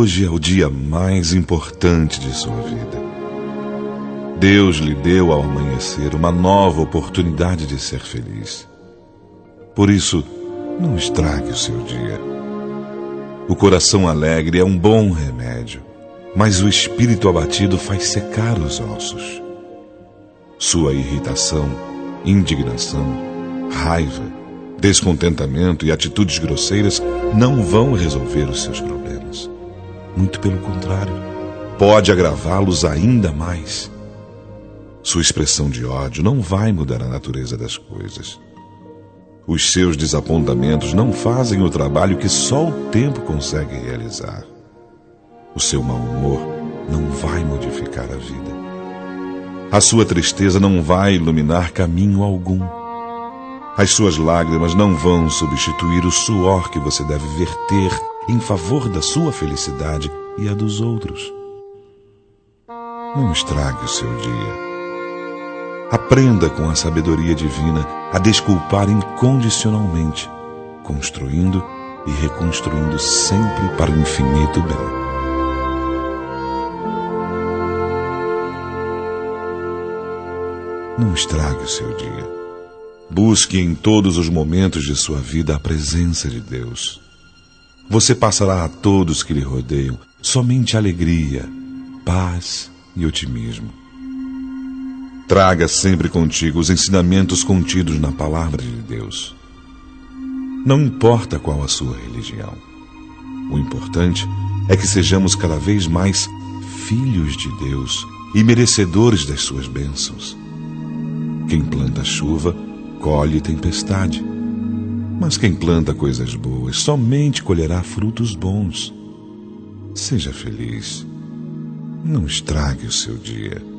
hoje é o dia mais importante de sua vida. Deus lhe deu ao amanhecer uma nova oportunidade de ser feliz. Por isso, não estrague o seu dia. O coração alegre é um bom remédio, mas o espírito abatido faz secar os ossos. Sua irritação, indignação, raiva, descontentamento e atitudes grosseiras não vão resolver os seus problemas. Muito pelo contrário, pode agravá-los ainda mais. Sua expressão de ódio não vai mudar a natureza das coisas. Os seus desapontamentos não fazem o trabalho que só o tempo consegue realizar. O seu mau humor não vai modificar a vida. A sua tristeza não vai iluminar caminho algum. As suas lágrimas não vão substituir o suor que você deve verter em favor da sua felicidade e a dos outros. Não estrague o seu dia. Aprenda com a sabedoria divina a desculpar incondicionalmente, construindo e reconstruindo sempre para o infinito bem. Não estrague o seu dia. Busque em todos os momentos de sua vida a presença de Deus. Você passará a todos que lhe rodeiam somente alegria, paz e otimismo. Traga sempre contigo os ensinamentos contidos na palavra de Deus. Não importa qual a sua religião. O importante é que sejamos cada vez mais filhos de Deus e merecedores das suas bênçãos. Quem planta chuva, colhe tempestade. Mas quem planta coisas boas somente colherá frutos bons. Seja feliz. Não estrague o seu dia.